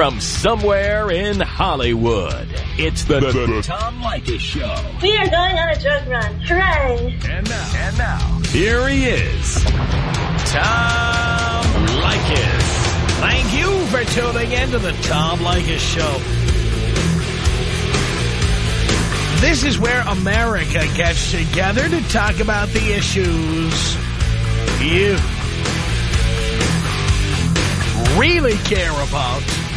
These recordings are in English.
From somewhere in Hollywood, it's the, the, the Tom Leykis Show. We are going on a drug run. Hooray. And now, and now, here he is, Tom Leykis. Thank you for tuning in to the Tom Leykis Show. This is where America gets together to talk about the issues you really care about.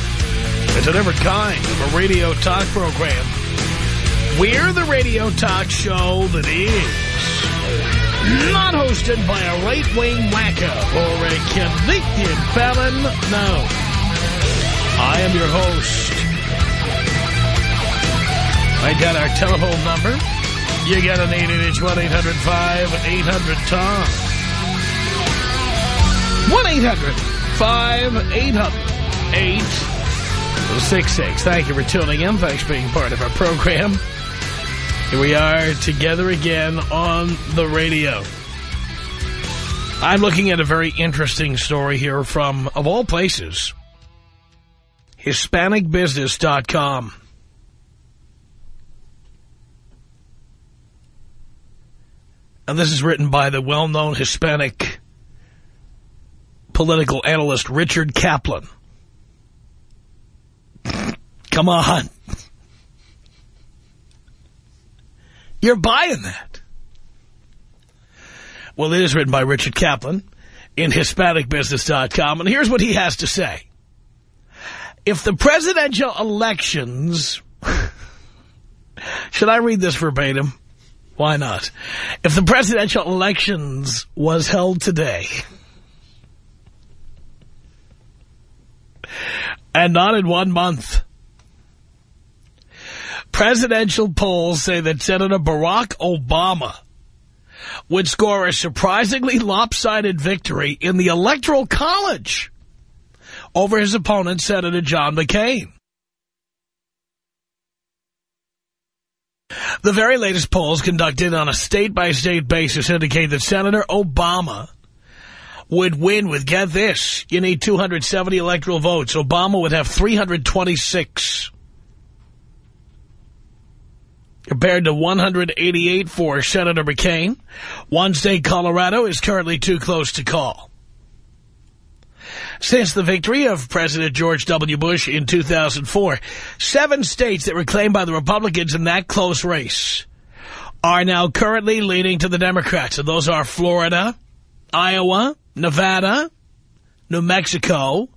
It's a different kind of a radio talk program. We're the radio talk show that is not hosted by a right-wing wacko or a convicted felon. No. I am your host. I got our telephone number. You got an 888-1-800-5800-TOM. 1-800-5800-866. Thank you for tuning in. Thanks for being part of our program. Here we are together again on the radio. I'm looking at a very interesting story here from, of all places, HispanicBusiness.com. And this is written by the well-known Hispanic political analyst Richard Kaplan. Come on. You're buying that. Well, it is written by Richard Kaplan in HispanicBusiness.com, and here's what he has to say. If the presidential elections... Should I read this verbatim? Why not? If the presidential elections was held today... and not in one month... Presidential polls say that Senator Barack Obama would score a surprisingly lopsided victory in the Electoral College over his opponent, Senator John McCain. The very latest polls conducted on a state-by-state -state basis indicate that Senator Obama would win with, get this, you need 270 electoral votes. Obama would have 326 compared to 188 for Senator McCain. One state, Colorado, is currently too close to call. Since the victory of President George W. Bush in 2004, seven states that were claimed by the Republicans in that close race are now currently leaning to the Democrats. And those are Florida, Iowa, Nevada, New Mexico,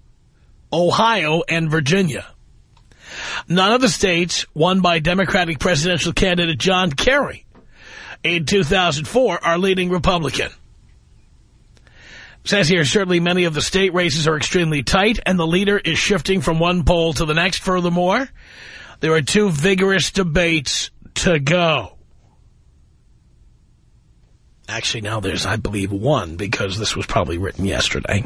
Ohio, and Virginia. None of the states won by Democratic presidential candidate John Kerry in 2004 are leading Republican. Says here, certainly many of the state races are extremely tight, and the leader is shifting from one poll to the next. Furthermore, there are two vigorous debates to go. Actually, now there's, I believe, one, because this was probably written yesterday.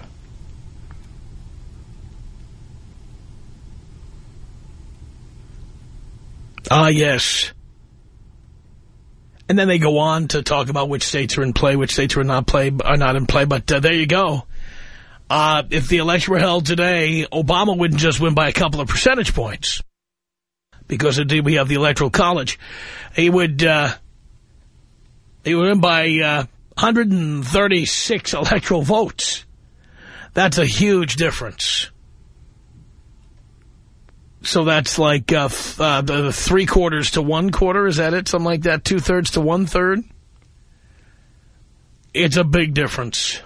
Ah, yes. And then they go on to talk about which states are in play, which states are not play, are not in play. But uh, there you go. Uh, if the election were held today, Obama wouldn't just win by a couple of percentage points. Because indeed we have the Electoral College. He would, uh, he would win by uh, 136 electoral votes. That's a huge difference. So that's like uh, uh, the three quarters to one quarter. Is that it? Something like that. Two thirds to one third. It's a big difference.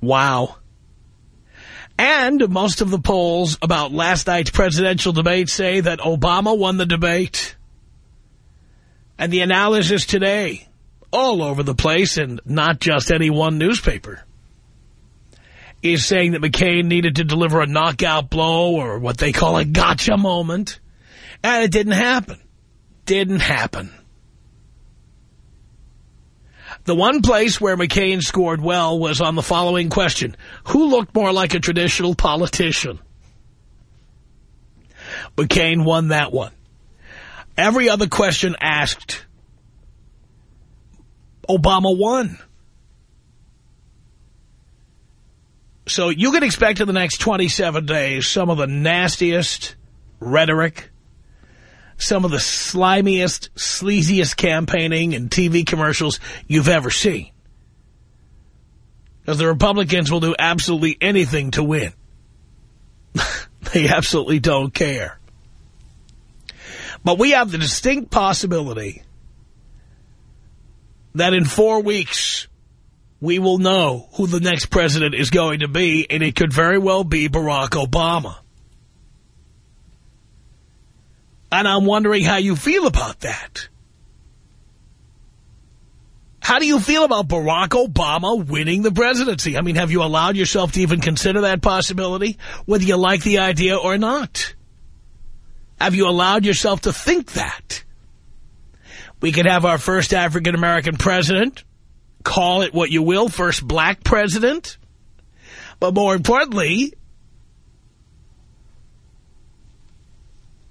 Wow. And most of the polls about last night's presidential debate say that Obama won the debate. And the analysis today, all over the place and not just any one newspaper is saying that McCain needed to deliver a knockout blow or what they call a gotcha moment. And it didn't happen. Didn't happen. The one place where McCain scored well was on the following question. Who looked more like a traditional politician? McCain won that one. Every other question asked, Obama won. So you can expect in the next 27 days some of the nastiest rhetoric, some of the slimiest, sleaziest campaigning and TV commercials you've ever seen. Because the Republicans will do absolutely anything to win. they absolutely don't care. But we have the distinct possibility that in four weeks we will know who the next president is going to be, and it could very well be Barack Obama. And I'm wondering how you feel about that. How do you feel about Barack Obama winning the presidency? I mean, have you allowed yourself to even consider that possibility, whether you like the idea or not? Have you allowed yourself to think that? We could have our first African-American president, call it what you will, first black president. But more importantly,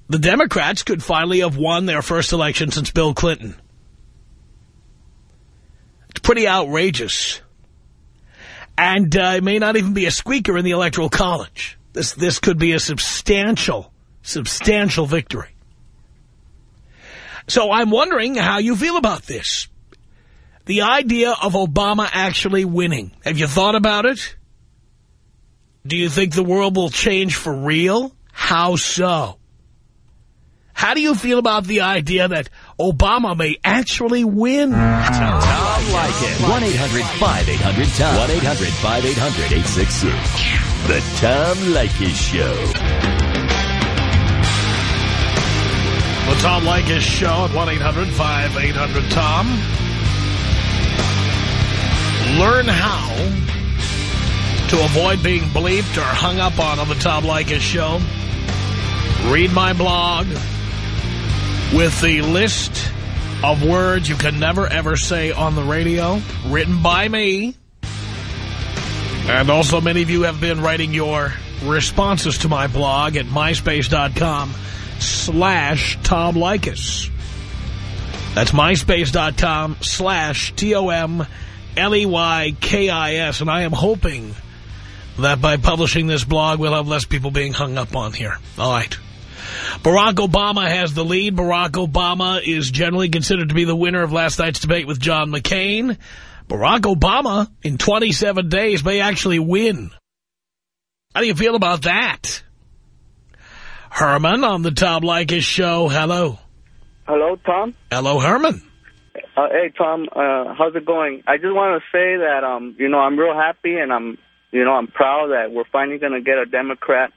the Democrats could finally have won their first election since Bill Clinton. It's pretty outrageous. And uh, it may not even be a squeaker in the Electoral College. This, this could be a substantial, substantial victory. So I'm wondering how you feel about this. The idea of Obama actually winning. Have you thought about it? Do you think the world will change for real? How so? How do you feel about the idea that Obama may actually win? Tom Leykis. 1-800-5800-TOM. 1-800-5800-866. The Tom Leykis Show. The Tom Leykis Show at 1-800-5800-TOM. Learn how to avoid being bleeped or hung up on on the Tom Leykis Show. Read my blog with the list of words you can never, ever say on the radio, written by me. And also many of you have been writing your responses to my blog at myspace.com slash Tom Leykis. That's myspace.com slash T-O-M-L-E-Y-K-I-S. And I am hoping that by publishing this blog, we'll have less people being hung up on here. All right. Barack Obama has the lead. Barack Obama is generally considered to be the winner of last night's debate with John McCain. Barack Obama, in 27 days, may actually win. How do you feel about that? Herman on the Tom Leykis show. Hello. Hello, Tom. Hello, Herman. Uh, hey, Tom. Uh, how's it going? I just want to say that, um, you know, I'm real happy and I'm, you know, I'm proud that we're finally going to get a Democrat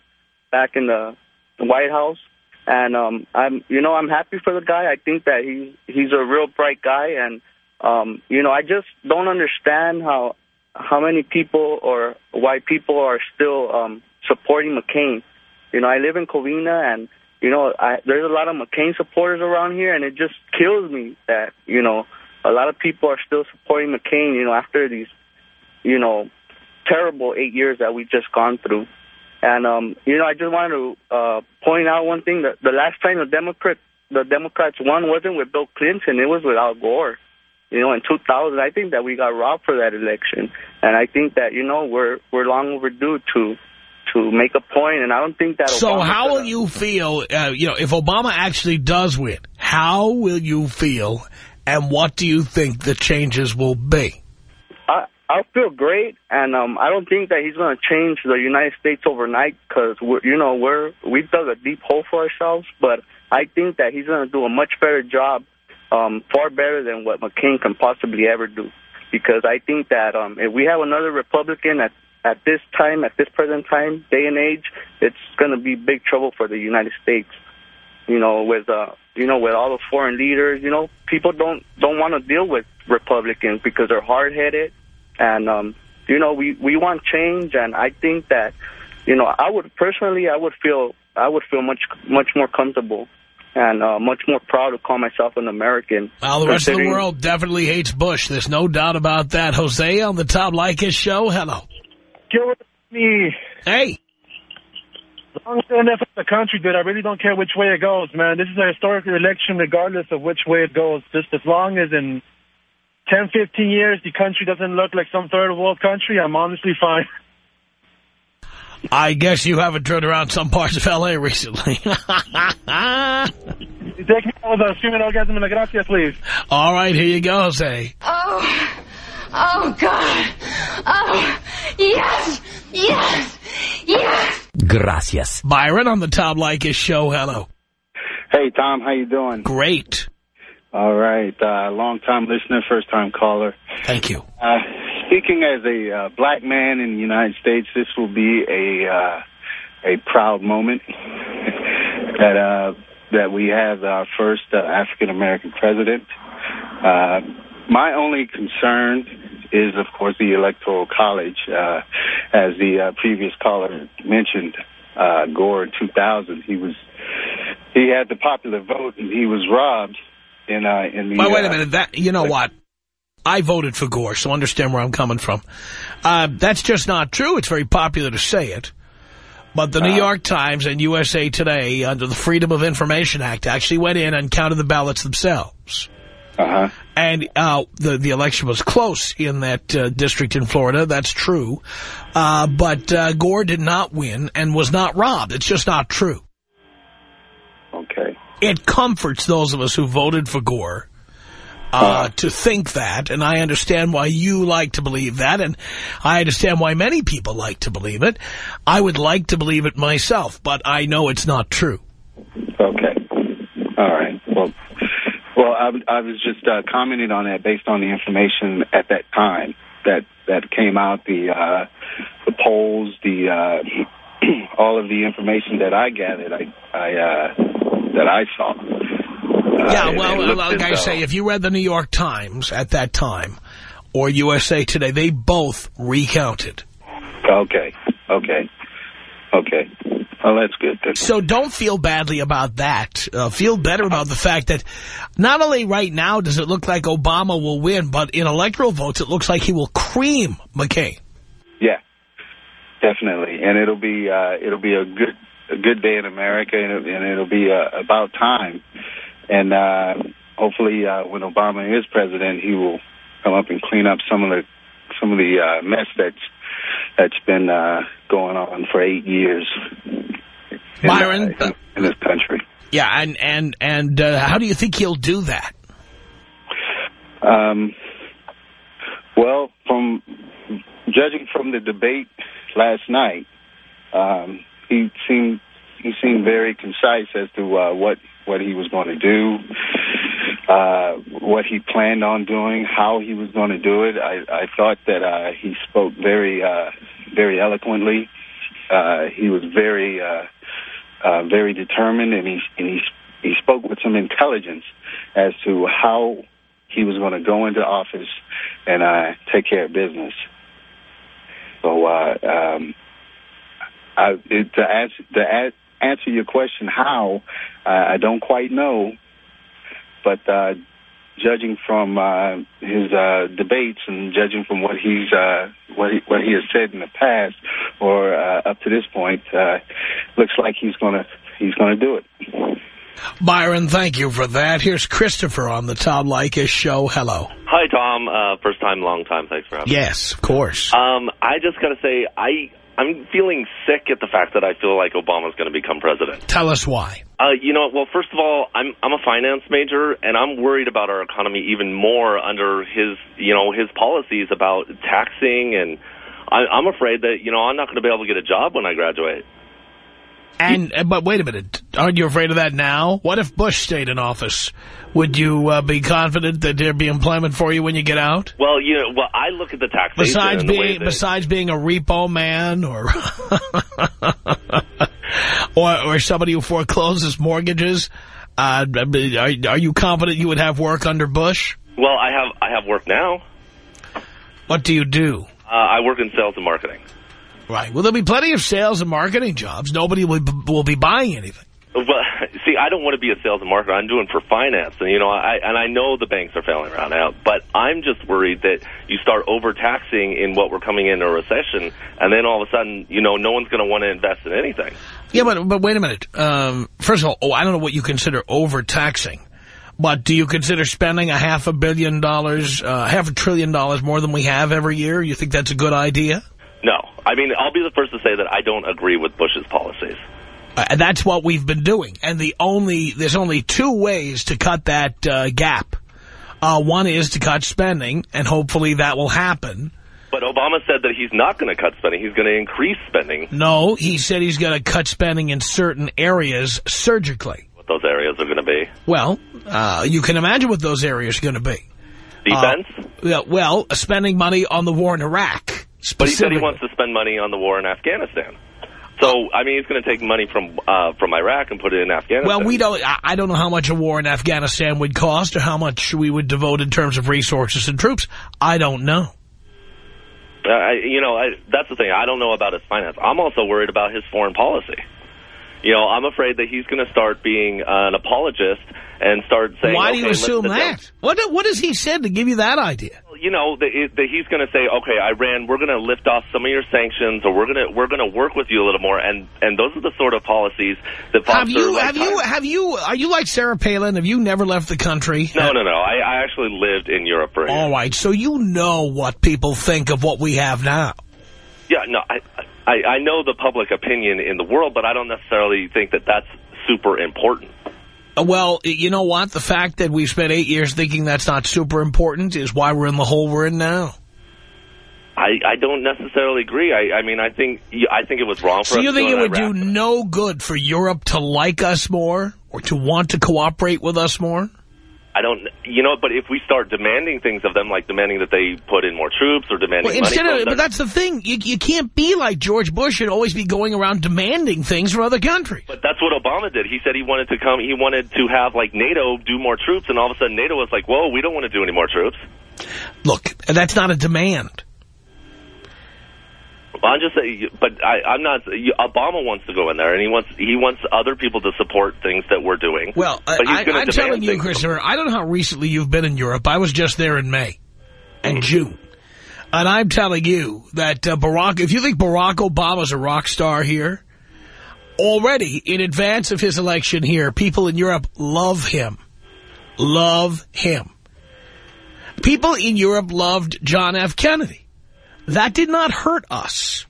back in the, the White House. And um, I'm, you know, I'm happy for the guy. I think that he's he's a real bright guy, and um, you know, I just don't understand how how many people or why people are still um, supporting McCain. You know, I live in Covina, and you know, I, there's a lot of McCain supporters around here, and it just kills me that you know a lot of people are still supporting McCain. You know, after these, you know, terrible eight years that we've just gone through. And, um, you know, I just wanted to uh, point out one thing. that The last time the, Democrat, the Democrats won wasn't with Bill Clinton. It was with Al Gore. You know, in 2000, I think that we got robbed for that election. And I think that, you know, we're we're long overdue to to make a point, and I don't think that... So Obama's how will you feel, uh, you know, if Obama actually does win, how will you feel, and what do you think the changes will be? I I feel great, and um, I don't think that he's going to change the United States overnight because we're, you know, we're we dug a deep hole for ourselves. But I think that he's going to do a much better job, um, far better than what McCain can possibly ever do. Because I think that um, if we have another Republican at at this time, at this present time, day and age, it's going to be big trouble for the United States. You know, with uh, you know, with all the foreign leaders, you know, people don't don't want to deal with Republicans because they're hard headed and um, you know we we want change, and I think that you know I would personally I would feel I would feel much much more comfortable and uh, much more proud to call myself an American. Well, the rest of the world definitely hates Bush. There's no doubt about that. Jose on the Tom Leykis show. Hello. Kill me. Hey. As long as they enough of the country good, I really don't care which way it goes, man. This is a historic election regardless of which way it goes. Just as long as in 10, 15 years the country doesn't look like some third world country, I'm honestly fine. I guess you haven't driven around some parts of L.A. recently. you Take me with a screaming orgasm and a gracias, please. All right, here you go, Jose. Oh, oh, God. Oh, yes, yes, yes. Gracias. Byron on the Tom Leykis show. Hello. Hey, Tom, how you doing? Great. All right, uh, long-time listener, first-time caller. Thank you. Uh, speaking as a uh, black man in the United States, this will be a uh, a proud moment that uh, that we have our first uh, African American president. Uh, my only concern is, of course, the Electoral College, uh, as the uh, previous caller mentioned. Uh, Gore in 2000, he was he had the popular vote and he was robbed in uh, in the. Wait, wait a uh, minute. That You know what? I voted for Gore, so understand where I'm coming from. Uh, that's just not true. It's very popular to say it. But the New York Times and USA Today, under the Freedom of Information Act, actually went in and counted the ballots themselves. Uh-huh. And uh, the the election was close in that uh, district in Florida. That's true. Uh, but uh, Gore did not win and was not robbed. It's just not true. Okay. It comforts those of us who voted for Gore uh, to think that, and I understand why you like to believe that, and I understand why many people like to believe it. I would like to believe it myself, but I know it's not true. Okay. All right. Well, I, I was just uh, commenting on that based on the information at that time that that came out, the uh, the polls, the uh, all of the information that I gathered, I, I uh, that I saw. Uh, Yeah, it- well, like I say, if you read the New York Times at that time or USA Today, they both recounted. Okay. Okay. Okay. Well, that's good. So don't feel badly about that. Uh, feel better about the fact that not only right now does it look like Obama will win, but in electoral votes it looks like he will cream McCain. Yeah, definitely, and it'll be uh, it'll be a good a good day in America, and, it, and it'll be uh, about time. And uh, hopefully, uh, when Obama is president, he will come up and clean up some of the some of the uh, mess that's that's been uh, going on for eight years. In, Byron, uh, in, in this country. Yeah, and and and uh, how do you think he'll do that? Um, well, from judging from the debate last night, um, he seemed he seemed very concise as to uh, what what he was going to do, uh, what he planned on doing, how he was going to do it. I, I thought that uh, he spoke very uh, very eloquently. Uh, he was very uh, uh, very determined, and he and he he spoke with some intelligence as to how he was going to go into office and uh, take care of business. So, uh, um, I, it, to, answer, to a- answer your question, how uh, I don't quite know, but uh, judging from uh, his uh, debates and judging from what he's uh, what he, what he has said in the past or uh, up to this point, uh, looks like he's gonna he's gonna do it. Byron, thank you for that. Here's Christopher on the Tom Leykis show. Hello. Hi, Tom. Uh, first time, long time. Thanks for having me. Yes, of course. Um, I just got to say, I I'm feeling sick at the fact that I feel like Obama's going to become president. Tell us why. Uh, you know, well, first of all, I'm I'm a finance major, and I'm worried about our economy even more under his you know his policies about taxing, and I, I'm afraid that you know I'm not going to be able to get a job when I graduate. And uh, But wait a minute. Aren't you afraid of that now? What if Bush stayed in office? Would you uh, be confident that there'd be employment for you when you get out? Well, you know, well, I look at the taxation Besides and the way being that, besides being a repo man or or or somebody who forecloses mortgages, uh, are, are you confident you would have work under Bush? well, I have I have work now. What do you do? Uh, I work in sales and marketing. Right. Well, there'll be plenty of sales and marketing jobs. Nobody will, will be buying anything. Well, see, I don't want to be a sales and marketer. I'm doing for finance, and you know, I and I know the banks are failing around now, but I'm just worried that you start overtaxing in what we're coming into a recession, and then all of a sudden, you know, no one's going to want to invest in anything. Yeah, but but wait a minute. Um, first of all, oh, I don't know what you consider overtaxing, but do you consider spending a half a billion dollars, uh, half a trillion dollars more than we have every year? You think that's a good idea? I mean, I'll be the first to say that I don't agree with Bush's policies. Uh, that's what we've been doing. And the only there's only two ways to cut that uh, gap. Uh, one is to cut spending, and hopefully that will happen. But Obama said that he's not going to cut spending. He's going to increase spending. No, he said he's going to cut spending in certain areas surgically. What those areas are going to be. Well, uh, you can imagine what those areas are going to be. Defense? Uh, well, spending money on the war in Iraq. But he said he wants to spend money on the war in Afghanistan. So, I mean, he's going to take money from uh, from Iraq and put it in Afghanistan. Well, we don't. I- I don't know how much a war in Afghanistan would cost or how much we would devote in terms of resources and troops. I don't know. Uh, I, you know, I, that's the thing. I don't know about his finance. I'm also worried about his foreign policy. You know, I'm afraid that he's going to start being uh, an apologist and start saying, Why do you let's assume that? What What has he said to give you that idea? you know that, he's going to say, okay, Iran, we're going to lift off some of your sanctions, or we're going to we're going to work with you a little more, and and those are the sort of policies that Have you have you have you are you like Sarah Palin? Have you never left the country? No, no, no. I, I actually lived in Europe for. All right, so you know what people think of what we have now. Yeah, no, I, I I know the public opinion in the world, but I don't necessarily think that that's super important. Uh, Well, you know what? The fact that we've spent eight years thinking that's not super important is why we're in the hole we're in now. I, I don't necessarily agree. I, I mean, I think I think it was wrong for So us you think it would do no good for Europe to like us more or to want to cooperate with us more? I don't, you know, but if we start demanding things of them, like demanding that they put in more troops or demanding Well, instead of, them, but that's the thing. You, you can't be like George Bush and always be going around demanding things from other countries. But that's what Obama did. He said he wanted to come, he wanted to have like NATO do more troops, and all of a sudden NATO was like, whoa, we don't want to do any more troops. Look, that's not a demand. I'm just saying, but I, I'm not. Obama wants to go in there, and he wants he wants other people to support things that we're doing. Well, I, I'm telling you. Christopher, I don't know how recently you've been in Europe. I was just there in May and June. And I'm telling you that uh, Barack, if you think Barack Obama's a rock star here, already in advance of his election here, people in Europe love him. Love him. People in Europe loved John F. Kennedy. That did not hurt us.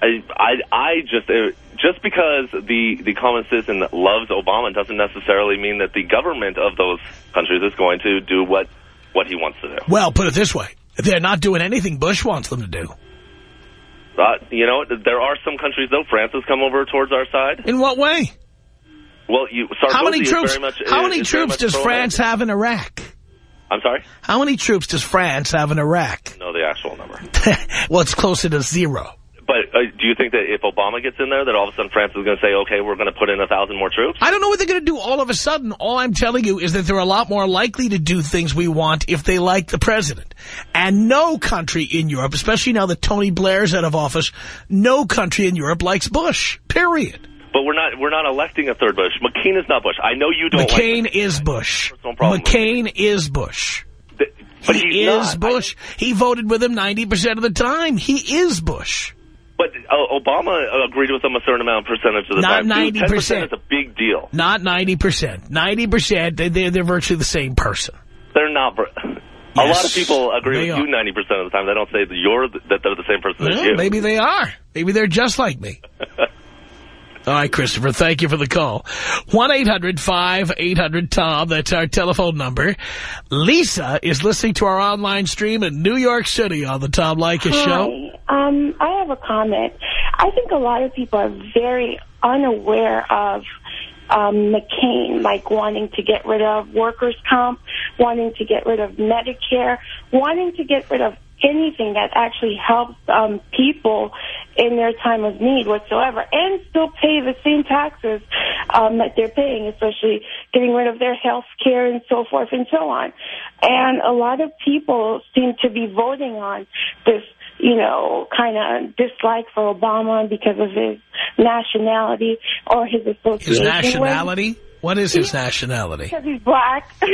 I, I, I just uh, just because the the common citizen loves Obama doesn't necessarily mean that the government of those countries is going to do what what he wants to do. Well, put it this way. They're not doing anything Bush wants them to do. Uh, you know, there are some countries though. France has come over towards our side. In what way? Well, you Sarkozy How many troops? much. how many troops does. France have in Iraq? I'm sorry. How many troops does France have in Iraq? No, the actual number. well, it's closer to zero. But uh, do you think that if Obama gets in there, that all of a sudden France is going to say, "Okay, we're going to put in a thousand more troops"? I don't know what they're going to do all of a sudden. All I'm telling you is that they're a lot more likely to do things we want if they like the president. And no country in Europe, especially now that Tony Blair's out of office, no country in Europe likes Bush, period. But we're not we're not electing a third Bush. McCain is not Bush. I know you don't. McCain like is Bush. McCain is Bush. But he is not. Bush. He voted with him 90% of the time. He is Bush. But uh, Obama agreed with him a certain amount percentage of the Not time. too. 90%. 10% is a big deal. Not 90%. 90%, they, they're, they're virtually the same person. They're not. A Yes, lot of people agree with you 90% of the time. They don't say that you're that they're the same person as you. maybe they are. Maybe they're just like me. All right, Christopher, thank you for the call. 1-800-5800-TOM, that's our telephone number. Lisa is listening to our online stream in New York City on the Tom Leykis Show. Hi. Um, I have a comment. I think a lot of people are very unaware of um, McCain, like wanting to get rid of workers' comp, wanting to get rid of Medicare, wanting to get rid of anything that actually helps um, people in their time of need whatsoever, and still pay the same taxes um, that they're paying, especially getting rid of their health care and so forth and so on. And a lot of people seem to be voting on this you know, kind of dislike for Obama because of his nationality or his association. His with- nationality? What is his nationality? Because he's black.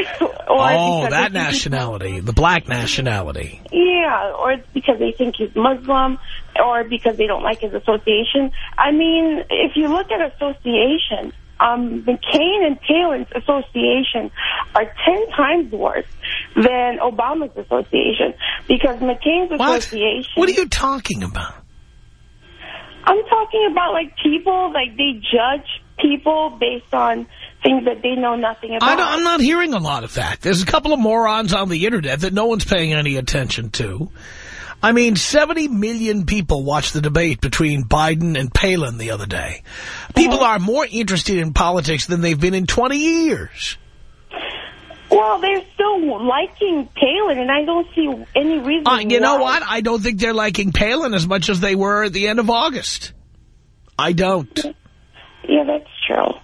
Oh, that they think he's- nationality, the black nationality. Yeah, or because they think he's Muslim, or because they don't like his association. I mean, if you look at association, um, McCain and Palin's association are 10 times worse than Obama's association because McCain's What? association... What are you talking about? I'm talking about, like, people, like, they judge people based on things that they know nothing about. I don't, I'm not hearing a lot of that. There's a couple of morons on the Internet that no one's paying any attention to. I mean, 70 million people watched the debate between Biden and Palin the other day. People are more interested in politics than they've been in 20 years. Well, they're still liking Palin, and I don't see any reason Uh, you know what? I don't think they're liking Palin as much as they were at the end of August. I don't. Yeah, that's true.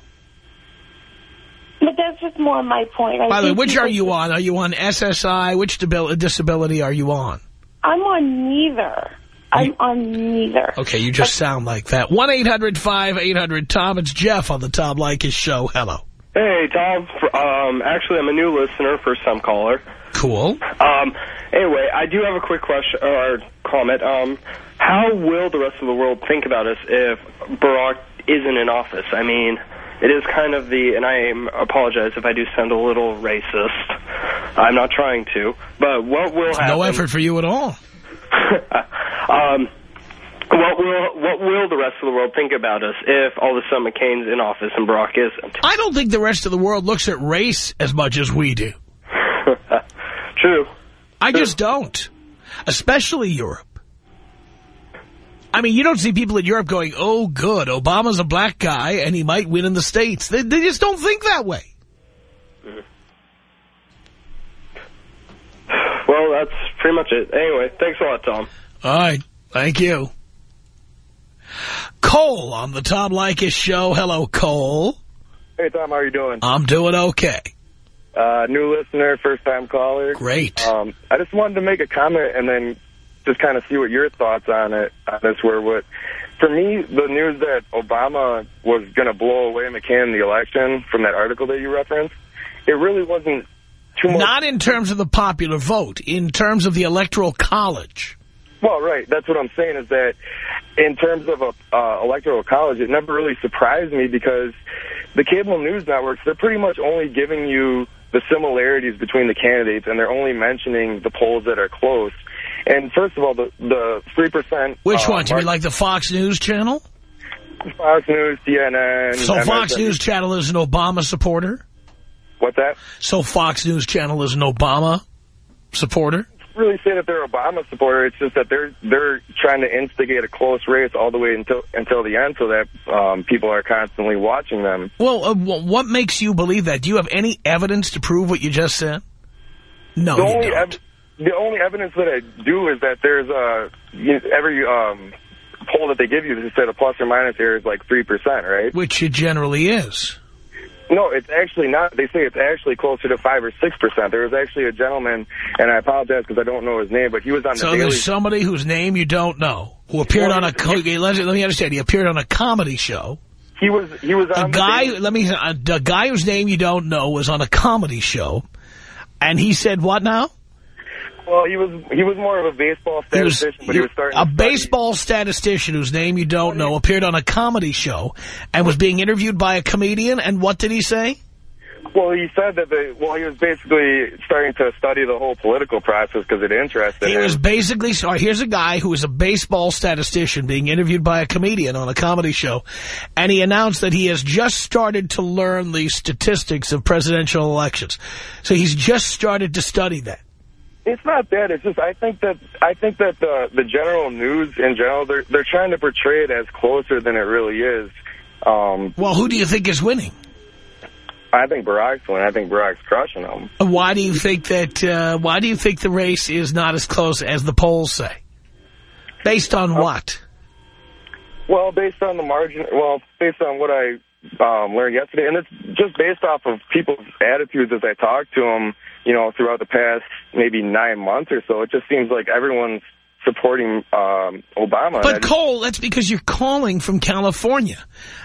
But that's just more my point. I By the way, which are you on? Are you on SSI? Which disability are you on? I'm on neither. I'm on neither. Okay, you just sound like that. 1-800-5800-TOM. It's Jeff on the Tom Leykis show. Hello. Hey, Tom. Um, actually, I'm a new listener, first-time caller. Cool. Um, anyway, I do have a quick question or comment. Um, how will the rest of the world think about us if Barack isn't in office? I mean, it is kind of the, and I am, apologize if I do sound a little racist. I'm not trying to, but what will happen? No effort for you at all. um, what will what will the rest of the world think about us if all of a sudden McCain's in office and Barack isn't? I don't think the rest of the world looks at race as much as we do. True. I just don't. Especially Europe. I mean, you don't see people in Europe going, oh, good, Obama's a black guy and he might win in the States. They, they just don't think that way. Well, that's pretty much it. Anyway, thanks a lot, Tom. All right. Thank you. Cole on the Tom Leykis show. Hello, Cole. Hey, Tom, how are you doing? I'm doing okay. Uh, new listener, first-time caller. Great. Um, I just wanted to make a comment and then just kind of see what your thoughts on it on this were. What, for me, the news that Obama was going to blow away McCain in the election from that article that you referenced, it really wasn't too much. Not in terms of the popular vote, in terms of the electoral college. Well, right. That's what I'm saying is that in terms of a uh, electoral college, it never really surprised me because the cable news networks, they're pretty much only giving you the similarities between the candidates, and they're only mentioning the polls that are close. And first of all, the the three percent. Which one? Do you mean like the Fox News channel? Fox News, CNN. So Fox News channel is an Obama supporter? What's that? So Fox News channel is an Obama supporter? Really say that they're Obama supporter. It's just that they're they're trying to instigate a close race all the way until until the end, so that um, people are constantly watching them. Well, uh, what makes you believe that? Do you have any evidence to prove what you just said? No, the you don't. The only evidence that I do is that there's a every um, poll that they give you that said a plus or minus here is like three percent, right? Which it generally is. No, it's actually not. They say it's actually closer to five or six percent. There was actually a gentleman, and I apologize because I don't know his name, but he was on the So Daily. there's somebody whose name you don't know who appeared Well, on a. let, me understand. He appeared on a comedy show. He was he was A on the guy. Let me. A, a guy whose name you don't know was on a comedy show, and he said what now? Well, he was he was more of a baseball He was, statistician, but he was starting a baseball statistician whose name you don't know appeared on a comedy show and was being interviewed by a comedian. And what did he say? Well, he said that the well, he was basically starting to study the whole political process because it interested He him. was basically, so here's a guy who is a baseball statistician being interviewed by a comedian on a comedy show, and he announced that he has just started to learn the statistics of presidential elections. So he's just started to study that. It's not that. It's just I think that I think that the the general news in general they're they're trying to portray it as closer than it really is. Um, Well, who do you think is winning? I think Barack's winning. I think Barack's crushing them. Why do you think that, uh, why do you think the race is not as close as the polls say? Based on what? Well, based on the margin, well, based on what I um, learned yesterday, and it's just based off of people's attitudes as I talked to them, you know, throughout the past maybe nine months or so. It just seems like everyone's supporting um, Obama. But Cole, that's because you're calling from California.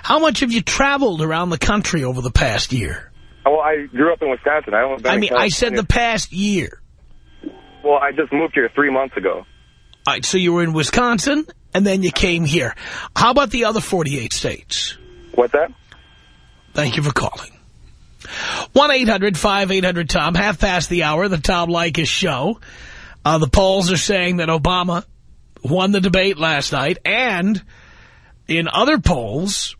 How much have you traveled around the country over the past year? well, I grew up in Wisconsin. I don't. I mean, I said the past year. Well, I just moved here three months ago. All right, so you were in Wisconsin, and then you came here. How about the other 48 states? What's that? Thank you for calling. 1-800-5800-TOM, half past the hour, the Tom Leykis show. Uh, the polls are saying that Obama won the debate last night, and in other polls,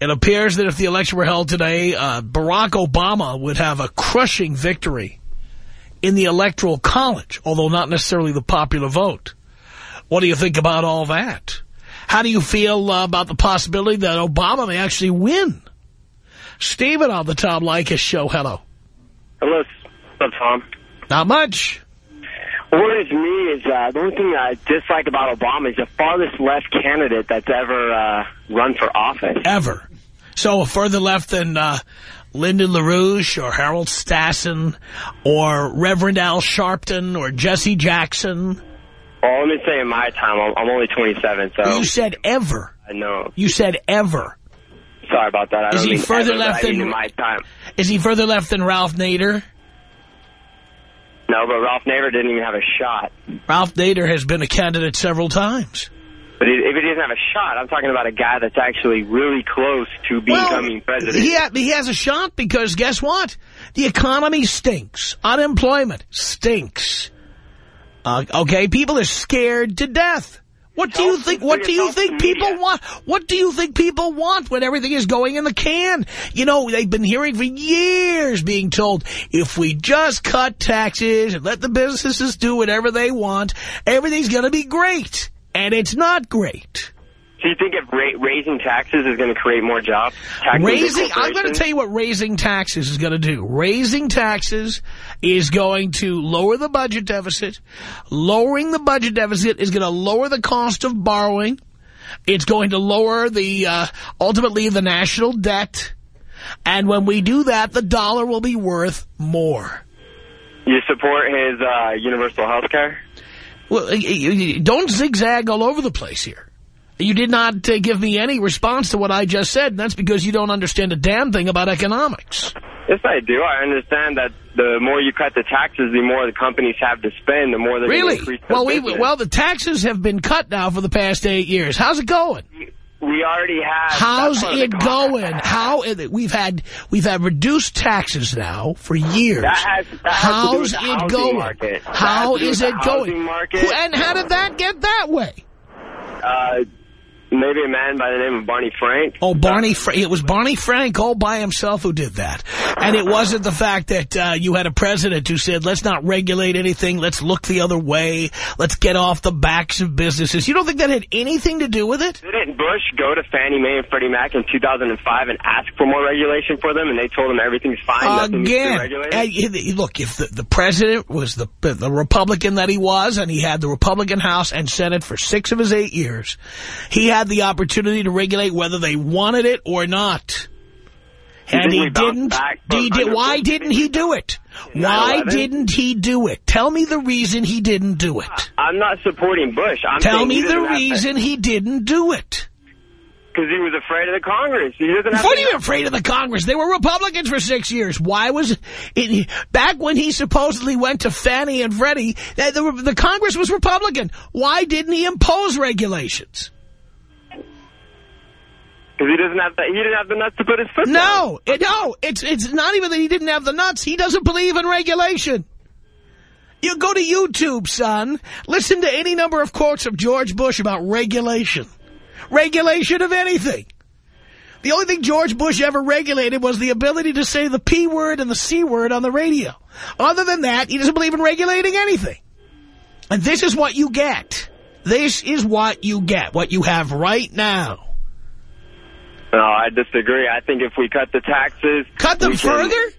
it appears that if the election were held today, uh, Barack Obama would have a crushing victory in the Electoral College, although not necessarily the popular vote. What do you think about all that? How do you feel uh, about the possibility that Obama may actually win? Stephen on the Tom Leykis show. Hello. Hello. What's up, Tom? Not much. What worries me is uh, the only thing I dislike about Obama is the farthest left candidate that's ever uh, run for office. Ever. So further left than uh, Lyndon LaRouche or Harold Stassen or Reverend Al Sharpton or Jesse Jackson. Well, let me say in my time, I'm, I'm only 27, so... You said ever. I know. You said ever. Sorry about that. I Is he further left but I mean than- my time? Is he further left than Ralph Nader? No, but Ralph Nader didn't even have a shot. Ralph Nader has been a candidate several times. But if he doesn't have a shot, I'm talking about a guy that's actually really close to becoming president. He, ha he has a shot because guess what? The economy stinks. Unemployment stinks. Uh, okay, people are scared to death. What do you think? What do you think people want? What do you think people want when everything is going in the can? You know, they've been hearing for years being told, if we just cut taxes and let the businesses do whatever they want, everything's going to be great. And it's not great. Do you think if ra raising taxes is going to create more jobs? Taxes Raising, I'm going to tell you what raising taxes is going to do. Raising taxes is going to lower the budget deficit. Lowering the budget deficit is going to lower the cost of borrowing. It's going to lower the, uh, ultimately the national debt. And when we do that, the dollar will be worth more. You support his uh, universal health care? Well, don't zigzag all over the place here. You did not uh, give me any response to what I just said, and that's because you don't understand a damn thing about economics. Yes, I do. I understand that the more you cut the taxes, the more the companies have to spend, the more they're going Really? to increase Well, we well the taxes have been cut now for the past eight years. How's it going? we already have. How's that's part of the it going? How we've had we've had reduced taxes now for years. That has, that has to do with How's it going? Market. How has to do is it going? Market. And how did that get that way? Uh, maybe a man by the name of Barney Frank. Oh, Barney, Fra it was Barney Frank all by himself who did that. And it wasn't the fact that uh, you had a president who said, let's not regulate anything, let's look the other way, let's get off the backs of businesses. You don't think that had anything to do with it? Didn't Bush go to Fannie Mae and Freddie Mac in 2005 and ask for more regulation for them, and they told him everything's fine, nothing needs to be Again, look, if the, the president was the, the Republican that he was, and he had the Republican House and Senate for six of his eight years, he had the opportunity to regulate whether they wanted it or not. And he didn't. He did, why didn't he do it? Why didn't he do it? Tell me the reason he didn't do it. I'm not supporting Bush. I'm Tell me the reason he didn't do it. Because he was afraid of the Congress. He doesn't have What to are you afraid of the Congress? They were Republicans for six years. Why was it, back when he supposedly went to Fannie and Freddie, the, the Congress was Republican. Why didn't he impose regulations? Because he doesn't have the, he didn't have the nuts to put his foot down. No, it, no, it's it's not even that he didn't have the nuts. He doesn't believe in regulation. You go to YouTube, son. Listen to any number of quotes of George Bush about regulation. Regulation of anything. The only thing George Bush ever regulated was the ability to say the P word and the C word on the radio. Other than that, he doesn't believe in regulating anything. And this is what you get. This is what you get, what you have right now. No, I disagree. I think if we cut the taxes... Cut them can- further?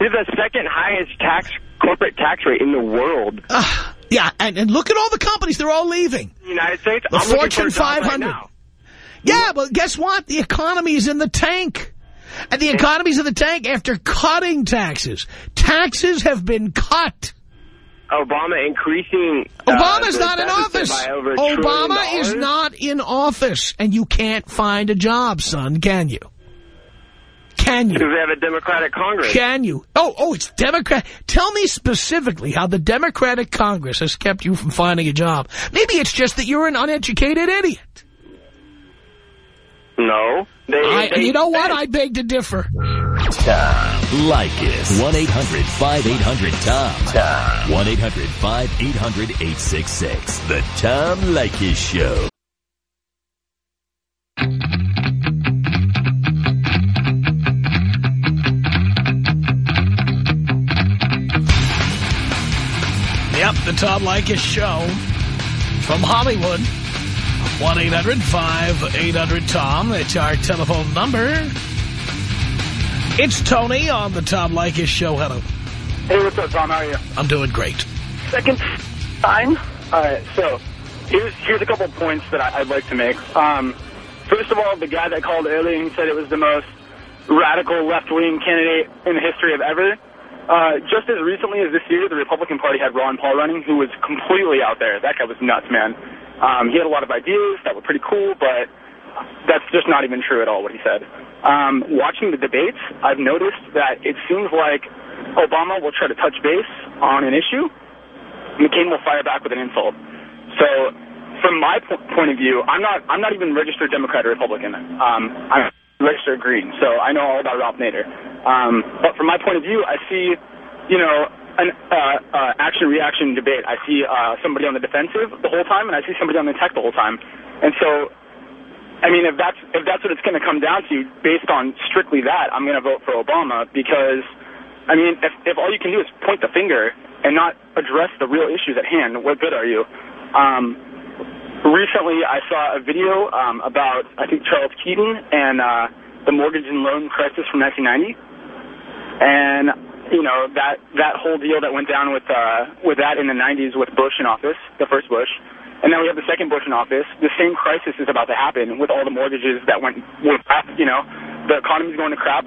We have the second highest tax corporate tax rate in the world. Ah, yeah, and, and look at all the companies. They're all leaving. The United States, The I'm Fortune for a job right 500. now. Yeah, but guess what? The economy is in the tank. And the economy's in the tank after cutting taxes. Taxes have been cut. Obama increasing... uh, Obama's not in office. by over a trillion Obama is not in office. And you can't find a job, son, can you? Can you? Because we have a Democratic Congress. Can you? Oh, oh, it's Democrat. Tell me specifically how the Democratic Congress has kept you from finding a job. Maybe it's just that you're an uneducated idiot. No. They, I, they you know what? I beg to differ. Tom Leykis. 1-800-5800-TOM. Tom. 1-800-5800-866. The Tom Leykis Show. Yep, the Tom Leykis Show from Hollywood. 1-800-5800-TOM. That's our telephone number. It's Tony on the Tom Leykis Show. Hello. Hey, what's up, Tom? How are you? I'm doing great. Second time. All right, so here's here's a couple points that I, I'd like to make. Um, first of all, the guy that called earlier, he said it was the most radical left-wing candidate in the history of ever. Uh, just as recently as this year, the Republican Party had Ron Paul running, who was completely out there. That guy was nuts, man. Um, he had a lot of ideas that were pretty cool, but that's just not even true at all, what he said. Um, watching the debates, I've noticed that it seems like Obama will try to touch base on an issue. McCain will fire back with an insult. So, from my po point of view, I'm not I'm not even registered Democrat or Republican. Um, I'm registered Green, so I know all about Ralph Nader. Um, but from my point of view, I see, you know, an uh, uh, action-reaction debate. I see uh, somebody on the defensive the whole time, and I see somebody on the attack the whole time. And so, I mean, if that's if that's what it's going to come down to, based on strictly that, I'm going to vote for Obama because, I mean, if if all you can do is point the finger and not address the real issues at hand, what good are you? Um, recently, I saw a video um, about I think Charles Keating and uh, the mortgage and loan crisis from 1990, and you know that that whole deal that went down with uh, with that in the 90s with Bush in office, the first Bush, and now we have the second Bush in office. The same crisis is about to happen with all the mortgages that went went crap. You know, the economy's going to crap.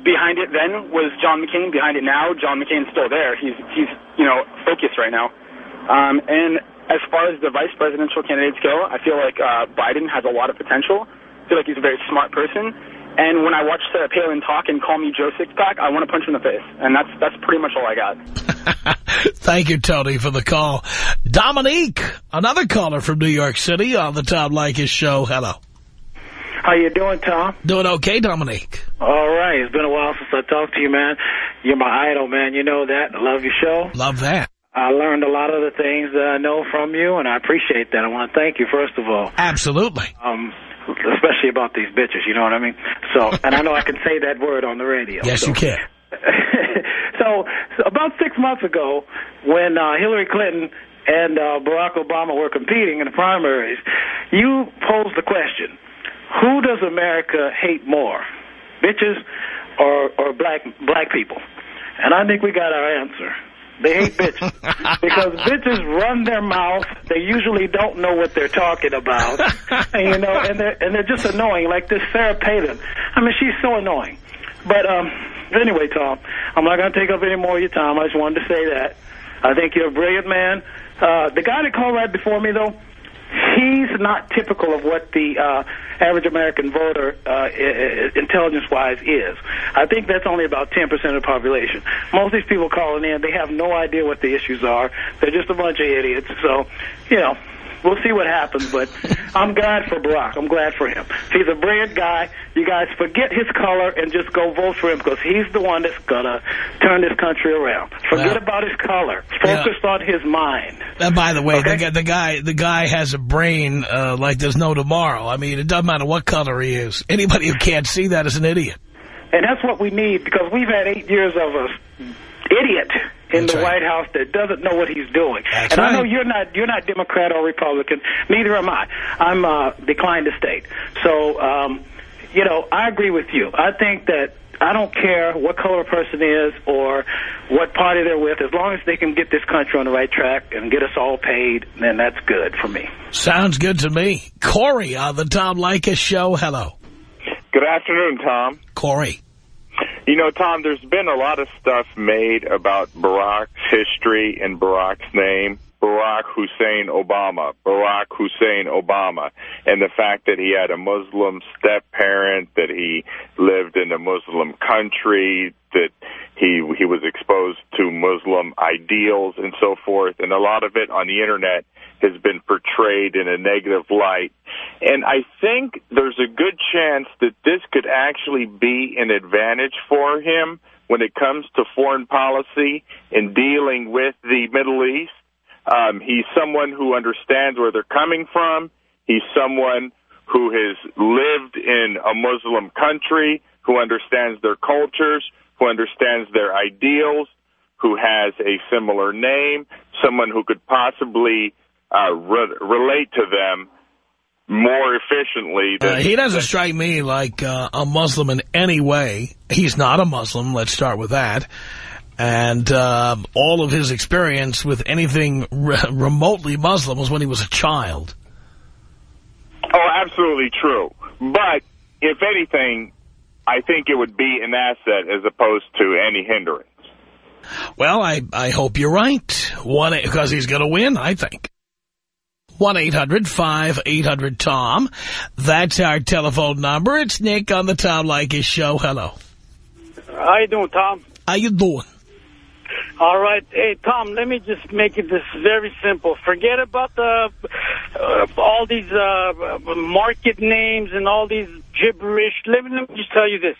Behind it then was John McCain. Behind it now, John McCain's still there. He's he's you know focused right now. Um, and as far as the vice presidential candidates go, I feel like uh, Biden has a lot of potential. I feel like he's a very smart person. And when I watch Sarah Palin talk and call me Joe Sixpack, I want to punch him in the face. And that's that's pretty much all I got. Thank you, Tony, for the call. Dominique, another caller from New York City on the Tom Leykis show. Hello. How you doing, Tom? Doing okay, Dominique. All right. It's been a while since I talked to you, man. You're my idol, man. You know that. I love your show. Love that. I learned a lot of the things that I know from you, and I appreciate that. I want to thank you, first of all. Absolutely. Um, especially about these bitches, you know what I mean? So, and I know I can say that word on the radio. Yes, so. you can. so, so, about six months ago, when uh, Hillary Clinton and uh, Barack Obama were competing in the primaries, you posed the question, who does America hate more, bitches or, or black black people? And I think we got our answer. They hate bitches because bitches run their mouth. They usually don't know what they're talking about, and you know, and they're and they're just annoying. Like this Sarah Palin. I mean, she's so annoying. But um, anyway, Tom, I'm not going to take up any more of your time. I just wanted to say that. I think you're a brilliant man. Uh, the guy that called right before me, though, he's not typical of what the uh, average American voter, uh, intelligence-wise, is. I think that's only about 10% of the population. Most of these people calling in, they have no idea what the issues are. They're just a bunch of idiots. So, you know, we'll see what happens, but I'm glad for Barack. I'm glad for him. He's a brilliant guy. You guys forget his color and just go vote for him because he's the one that's going to turn this country around. Forget Well- about his color. Focus on his mind. And by the way, Okay. the, guy- the guy the guy has a brain uh, like there's no tomorrow. I mean, it doesn't matter what color he is. Anybody who can't see that is an idiot. And that's what we need because we've had eight years of a idiot in the White House that doesn't know what he's doing. That's and I know you're not you're not Democrat or Republican. Neither am I. I'm uh, declined to state. So, um, you know, I agree with you. I think that I don't care what color a person is or what party they're with, as long as they can get this country on the right track and get us all paid, then that's good for me. Sounds good to me. Corey on the Tom Leykis show. Hello. Good afternoon, Tom. Corey. You know, Tom, there's been a lot of stuff made about Barack's history and Barack's name. Barack Hussein Obama, Barack Hussein Obama, and the fact that he had a Muslim step-parent, that he lived in a Muslim country, that he he was exposed to Muslim ideals and so forth, and a lot of it on the internet has been portrayed in a negative light. And I think there's a good chance that this could actually be an advantage for him when it comes to foreign policy and dealing with the Middle East. Um, he's someone who understands where they're coming from. He's someone who has lived in a Muslim country, who understands their cultures, who understands their ideals, who has a similar name, someone who could possibly uh, re- relate to them more efficiently. Than, Uh, he doesn't strike me like uh, a Muslim in any way. He's not a Muslim. Let's start with that. And uh, all of his experience with anything re remotely Muslim was when he was a child. Oh, absolutely true. But if anything, I think it would be an asset as opposed to any hindrance. Well, I, I hope you're right. One Because he's going to win, I think. 1-800-5800-TOM. That's our telephone number. It's Nick on the Tom Leykis show. Hello. How you doing, Tom? How you doing? All right. Hey, Tom, let me just make it this very simple. Forget about the uh, all these uh, market names and all these gibberish. Let me, let me just tell you this.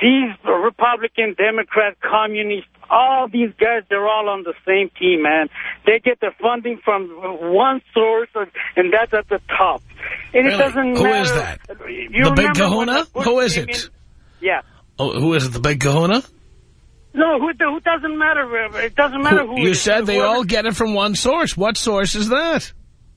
These Republican, Democrat, Communist, all these guys, they're all on the same team, man. They get their funding from one source, and that's at the top. And Really? it doesn't Who matter. is that? You the Big Kahuna? Who is it? Yeah. Oh, who is it, the Big Kahuna? No, who, who doesn't matter. It doesn't matter who, Who- you said they Whoever- all get it from one source. What source is that?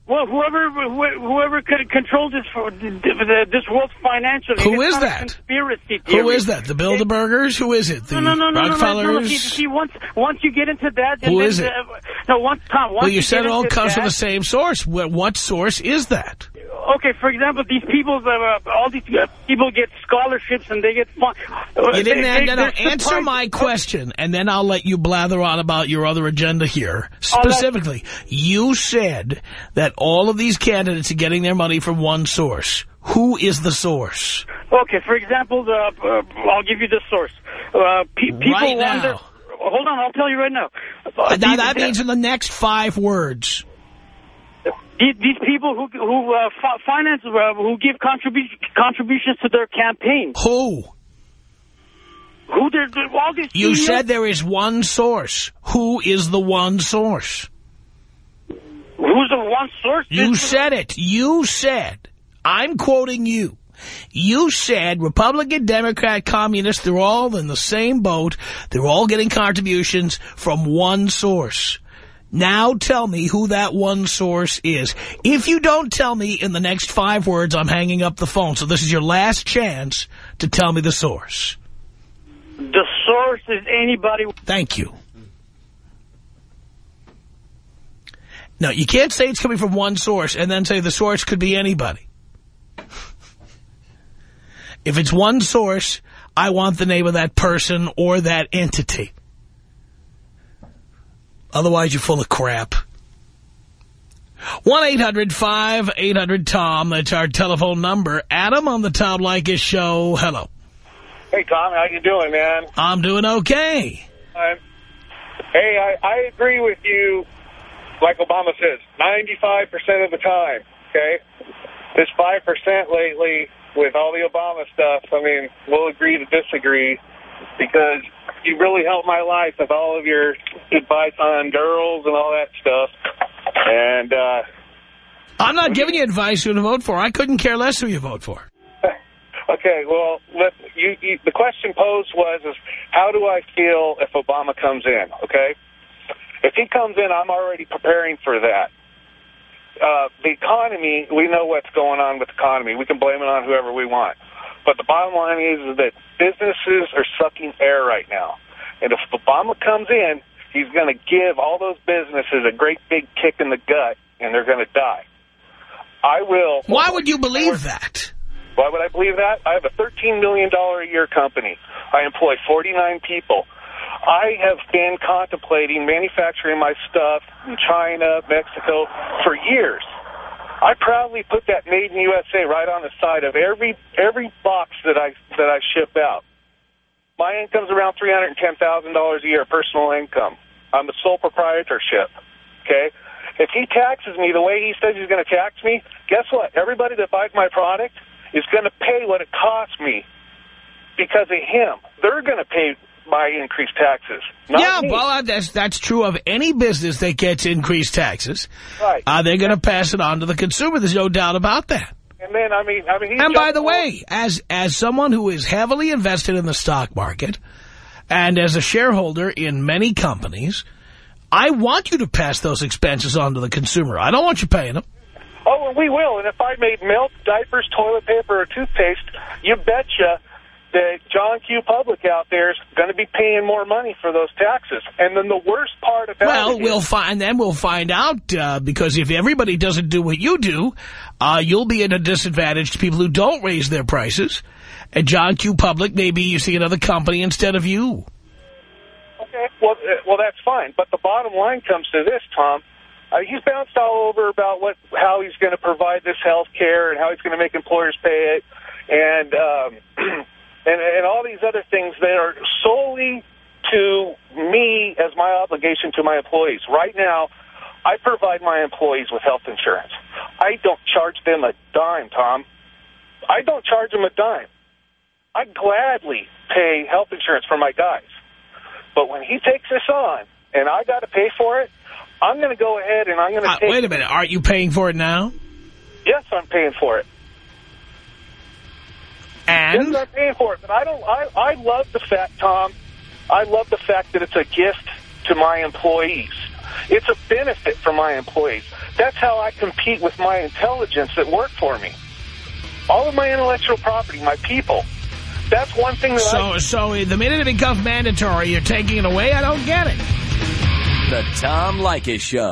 Well, whoever wh- whoever could control this for the, the, this world's financial. Who is that? conspiracy Who theory. is that? The Bilderbergers? Who is it? The No, no, no, no, no, no, no, no. See, see, once once you get into that, then Who is it? the- no, once Tom, once well, you, you said it all comes from the same source. What, what source is that? Okay, for example, these people, uh, all these uh, people get scholarships and they get fun. You didn't they, no, no, they're answer my question, and then I'll let you blather on about your other agenda here. Specifically, you said that all of these candidates are getting their money from one source. Who is the source? Okay, for example, the, uh, I'll give you the source. Uh, pe people Right now. wonder. Hold on, I'll tell you right now. now, Uh, that means in the next five words. These, these people who who uh, finance, uh, who give contribu- contributions to their campaign. Who? Who they're- all these You CEOs said there is one source. Who is the one source? Who's the one source? You said it. You said. I'm quoting you. You said Republican, Democrat, Communist, they're all in the same boat. They're all getting contributions from one source. Now tell me who that one source is. If you don't tell me in the next five words, I'm hanging up the phone. So this is your last chance to tell me the source. The source is anybody. Thank you. No, you can't say it's coming from one source and then say the source could be anybody. If it's one source, I want the name of that person or that entity. Otherwise, you're full of crap. 1-800-5800-TOM. That's our telephone number. Adam on the Tom Leykis show. Hello. Hey, Tom, how you doing, man? I'm doing okay. Um, hey, I, I agree with you, like Obama says, 95% of the time, okay? This 5% lately, with all the Obama stuff, I mean, we'll agree to disagree, because you really helped my life with all of your advice on girls and all that stuff. And, uh... I'm not giving you advice who to vote for. I couldn't care less who you vote for. Okay, well, let, you, you, the question posed was, is how do I feel if Obama comes in, okay? If he comes in, I'm already preparing for that. Uh, the economy, we know what's going on with the economy. We can blame it on whoever we want. But the bottom line is, that businesses are sucking air right now. And if Obama comes in, he's going to give all those businesses a great big kick in the gut, and they're going to die. I will... Why would you believe that? Why would I believe that? I have a $13 million a year company. I employ 49 people. I have been contemplating manufacturing my stuff in China, Mexico, for years. I proudly put that Made in USA right on the side of every every box that I that I ship out. My income's around $310,000 a year, personal income. I'm a sole proprietorship, okay? If he taxes me the way he says he's going to tax me, guess what? Everybody that buys my product is going to pay what it costs me because of him. They're going to pay my increased taxes. Not yeah, me. well, uh, that's that's true of any business that gets increased taxes. Right. Uh, they're going to pass it on to the consumer. There's no doubt about that. And then, I mean, I mean, he's And by the way, as as someone who is heavily invested in the stock market and as a shareholder in many companies, I want you to pass those expenses on to the consumer. I don't want you paying them. Oh, well, we will. And if I made milk, diapers, toilet paper, or toothpaste, you betcha that John Q. Public out there is going to be paying more money for those taxes. And then the worst part about Well, it we'll is- find then we'll find out uh, because if everybody doesn't do what you do, uh, you'll be at a disadvantage to people who don't raise their prices. And John Q. Public, maybe you see another company instead of you. Okay, well, uh, well, that's fine. But the bottom line comes to this, Tom. Uh, he's bounced all over about what how he's going to provide this health care and how he's going to make employers pay it, and um, and and all these other things that are solely to me as my obligation to my employees. Right now, I provide my employees with health insurance. I don't charge them a dime, Tom. I don't charge them a dime. I gladly pay health insurance for my guys. But when he takes this on and I got to pay for it, I'm going to go ahead and I'm going to Uh, wait a minute, aren't you paying for it now? Yes, I'm paying for it. And? Yes, I'm paying for it. But I don't. I I love the fact, Tom. I love the fact that it's a gift to my employees. It's a benefit for my employees. That's how I compete with my intelligence that work for me. All of my intellectual property, my people. That's one thing that I. So, so the minute it becomes mandatory, you're taking it away. I don't get it. The Tom Leykis Show.